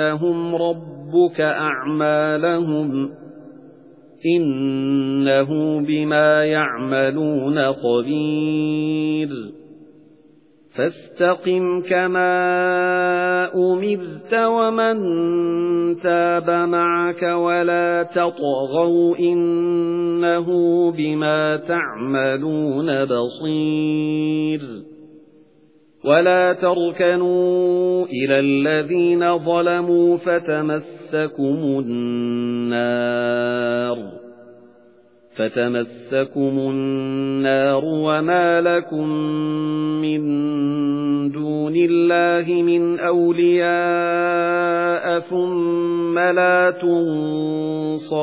رَبُّهُمْ رَبُّكَ أَعْمَالَهُمْ إِنَّهُ بِمَا يَعْمَلُونَ خَبِيرٌ فَاسْتَقِمْ كَمَا أُمِرْتَ وَمَنْ تَابَ مَعَكَ وَلَا تَطْغَوْا إِنَّهُ بِمَا تَعْمَلُونَ بَصِيرٌ وَلَا تَرْكَنُوا إِلَى الَّذِينَ ظَلَمُوا فَتَمَسَّكُمُ النَّارُ فَتَمَسَّكُمُ النَّارُ وَمَا لَكُمْ مِنْ دُونِ اللَّهِ مِنْ أَوْلِيَاءَ ثُمَّ لَا تُنصَرُونَ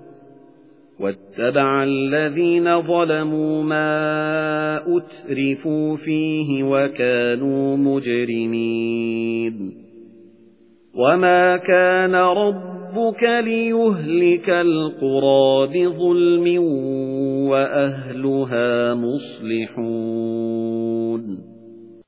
وَاتَّبَعَ الَّذِينَ ظَلَمُوا مَا أُتْرِفُوا فِيهِ وَكَانُوا مُجْرِمِينَ. وَمَا كَانَ رَبُّكَ لِيُهْلِكَ الْقُرَى بِظُلْمٍ وَأَهْلُهَا مُصْلِحُونَ.